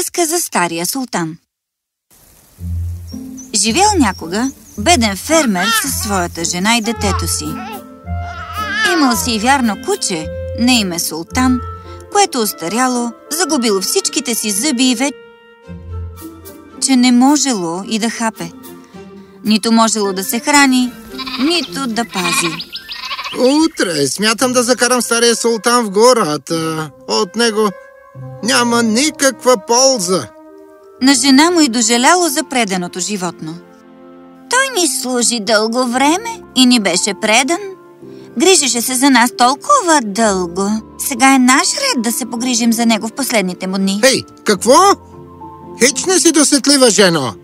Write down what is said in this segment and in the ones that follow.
Приказка за стария султан Живял някога беден фермер със своята жена и детето си. Имал си и вярно куче, на име Султан, което остаряло, загубило всичките си зъби и вече не можело и да хапе. Нито можело да се храни, нито да пази. Утре смятам да закарам стария султан в гората. От него няма никаква полза. На жена му и дожеляло за преденото животно. Той ни служи дълго време и ни беше предан. Грижеше се за нас толкова дълго. Сега е наш ред да се погрижим за него в последните му дни. Ей, какво? Хич не си досетлива, жено.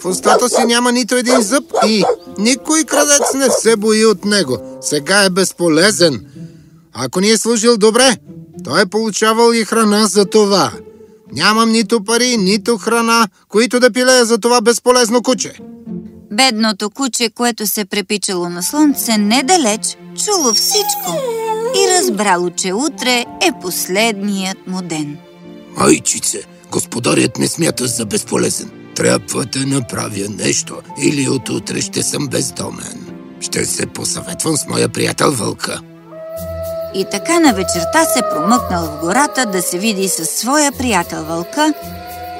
В устата си няма нито един зъб и никой крадец не се бои от него. Сега е безполезен. Ако ни е служил добре, той е получавал и храна за това. Нямам нито пари, нито храна, които да пилея за това безполезно куче. Бедното куче, което се препичало на слънце недалеч, чуло всичко и разбрало, че утре е последният му ден. Майчице, господарят не смята за безполезен. Трябва да направя нещо или от утре ще съм бездомен. Ще се посъветвам с моя приятел Вълка. И така на вечерта се промъкнал в гората да се види със своя приятел Вълка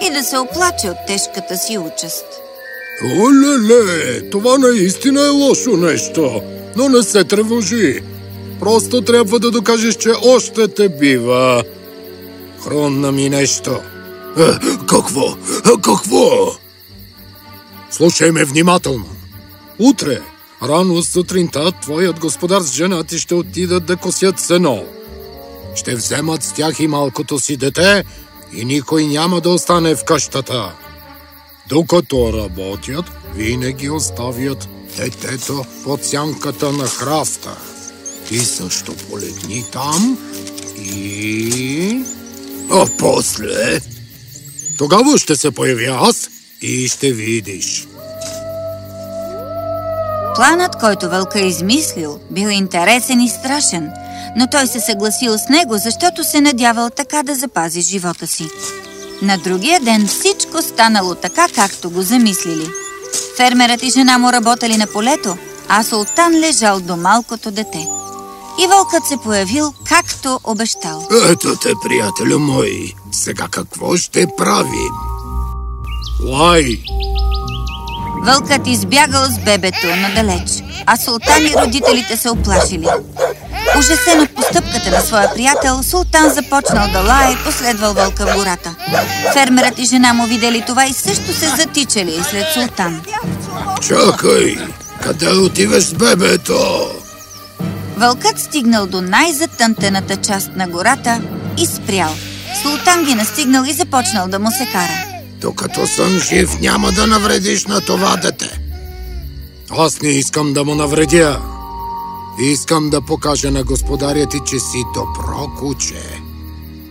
и да се оплаче от тежката си участ. Оле-ле, това наистина е лошо нещо, но не се тревожи. Просто трябва да докажеш, че още те бива. Хрумна ми нещо. Е, какво? Е, какво? Слушай ме внимателно. Утре, рано сутринта, твоят господар с жена ти ще отидат да косят сено. Ще вземат с тях и малкото си дете и никой няма да остане в къщата. Докато работят, винаги оставят детето под сянката на храста. Ти също полегни там и... А после? Тогава ще се появя аз и ще видиш. Планът, който вълка е измислил, бил интересен и страшен, но той се съгласил с него, защото се надявал така да запази живота си. На другия ден всичко станало така, както го замислили. Фермерът и жена му работели на полето, а Султан лежал до малкото дете. И вълкът се появил, както обещал. Ето те, приятелю мой. Сега какво ще правим? Лай! Вълкът избягал с бебето надалеч, а Султан и родителите се оплашили. Ужасен от постъпката на своя приятел, Султан започнал да лае и последвал вълка в гората. Фермерът и жена му видели това и също се затичали след Султан. Чакай! Къде отиваш с бебето? Вълкът стигнал до най-затънтената част на гората и спрял. Султан ги настигнал и започнал да му се кара. Докато съм жив, няма да навредиш на това дете. Аз не искам да му навредя. Искам да покажа на господаря ти, че си добро куче.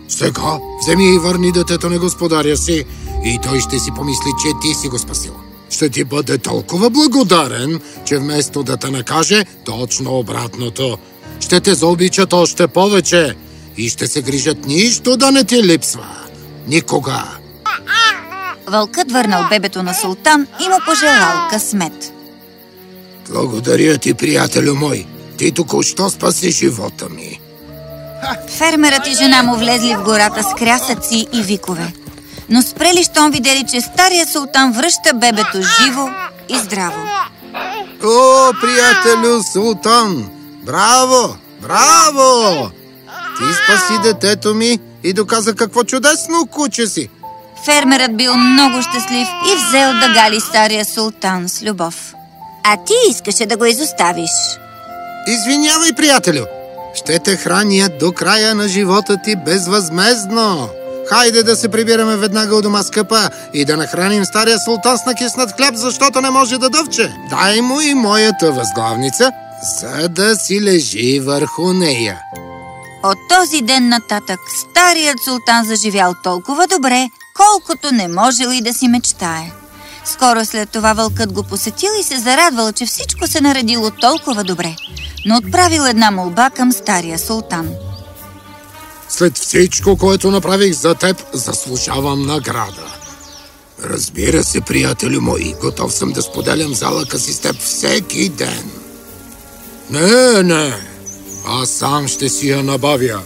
Сега вземи и върни детето на господаря си и той ще си помисли, че ти си го спасил. Ще ти бъде толкова благодарен, че вместо да те накаже, точно обратното. Ще те заобичат още повече и ще се грижат нищо да не ти липсва. Никога. Вълкът върнал бебето на Султан и му пожелал късмет. Благодаря ти, приятелю мой. Ти току-що спаси живота ми. Фермерът и жена му влезли в гората с крясъци и викове. Но спрели, щом видели, че стария султан връща бебето живо и здраво. О, приятелю султан! Браво! Браво! Ти спаси детето ми и доказа какво чудесно куче си. Фермерът бил много щастлив и взел да гали стария султан с любов. А ти искаше да го изоставиш. Извинявай, приятелю. Ще те храня до края на живота ти безвъзмезно. Хайде да се прибираме веднага у дома скъпа и да нахраним стария султан с накиснат хляб, защото не може да дъвче. Дай му и моята възглавница, за да си лежи върху нея. От този ден нататък старият султан заживял толкова добре, колкото не можел и да си мечтае. Скоро след това вълкът го посетил и се зарадвал, че всичко се наредило толкова добре, но отправил една молба към стария султан. След всичко, което направих за теб, заслужавам награда. Разбира се, приятели мои, готов съм да споделям залъка си с теб всеки ден. Не, не, аз сам ще си я набавя.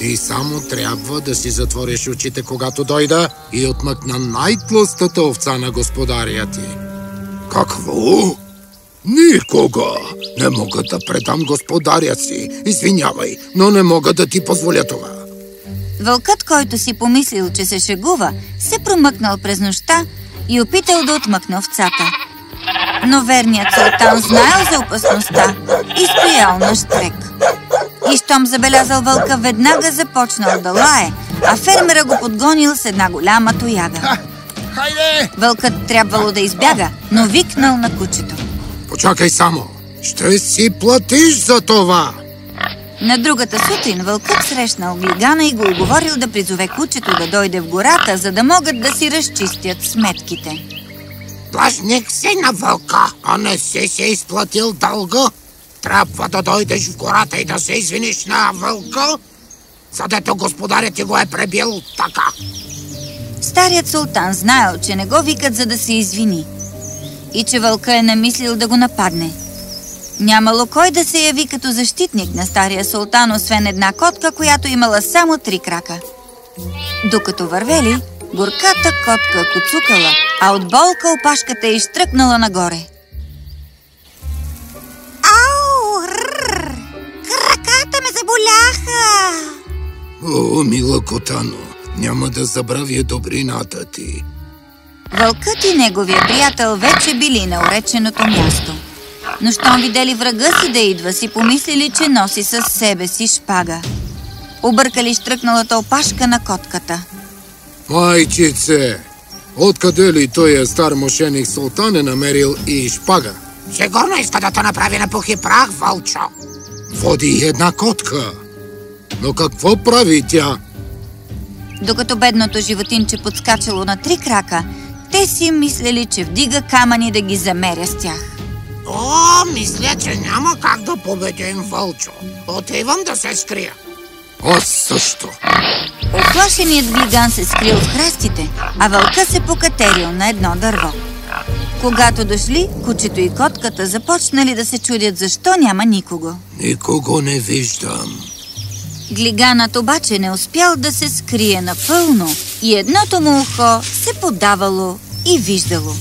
Ти само трябва да си затвориш очите, когато дойда и отмъкна най-тлъстата овца на господаря ти. Какво? Никога не мога да предам господаря си. Извинявай, но не мога да ти позволя това. Вълкът, който си помислил, че се шегува, се промъкнал през нощта и опитал да отмъкне овцата. Но верният султан знаел за опасността и стоял на штрек. И щом забелязал вълка, веднага започнал да лае, а фермера го подгонил с една голяма тояга. Хайде! Вълкът трябвало да избяга, но викнал на кучето. Почакай само. Ще си платиш за това. На другата сутрин вълкът срещнал глигана и го оговорил да призове кучето да дойде в гората, за да могат да си разчистят сметките. Длъжник си на вълка, а не си се изплатил дълга. Трябва да дойдеш в гората и да се извиниш на вълка, задето господарят ти го е пребил така. Старият султан знаел, че не го викат за да се извини и че вълка е намислил да го нападне. Нямало кой да се яви като защитник на стария султан, освен една котка, която имала само три крака. Докато вървели, горката котка коцукала, а от болка опашката е изтръкнала нагоре. Заболяха! О, мила Котано, няма да забравя добрината ти. Вълкът и неговия приятел вече били на уреченото място. Но щом видели врага си да идва, си помислили, че носи със себе си шпага. Объркали штръкналата опашка на котката. Майчице, откъде ли той е стар мошеник султан е намерил и шпага? Сигурно иска да те направи на пух и прах, вълчо. Води една котка. Но какво прави тя? Докато бедното животинче подскачало на три крака, те си мислели, че вдига камъни да ги замеря с тях. О, мисля, че няма как да победим вълчо. Отивам да се скрия. Аз също. Оплашеният глиган се скрил в храстите, а вълка се покатерил на едно дърво. Когато дошли, кучето и котката започнали да се чудят защо няма никого. Никого не виждам. Глиганът обаче не успял да се скрие напълно и едното му ухо се подавало и виждало.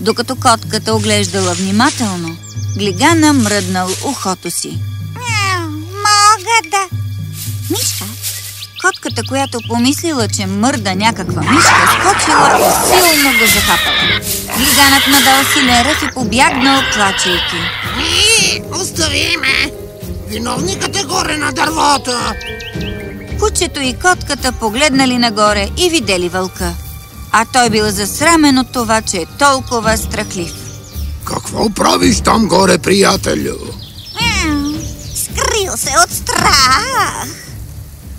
Докато котката оглеждала внимателно, глигана мръднал ухото си. Мога да... Мишка? Котката, която помислила, че мърда някаква мишка, скочила и силно го захапала. Глиганът надал силен ръв и побягнал, плачейки. И, остави ме! Виновникът е горе на дървото. Кучето и котката погледнали нагоре и видели вълка. А той бил засрамен от това, че е толкова страхлив. Какво правиш там горе, приятелю? Скрил се от страх.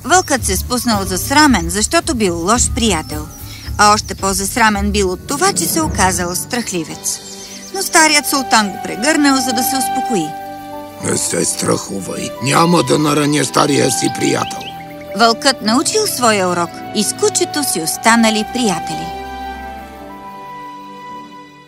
Вълкът се спуснал засрамен, защото бил лош приятел. А още по-засрамен бил от това, че се оказал страхливец. Но старият султан го прегърнал, за да се успокои. Не се страхувай. Няма да нараня стария си приятел. Вълкът научил своя урок и с кучето си останали приятели.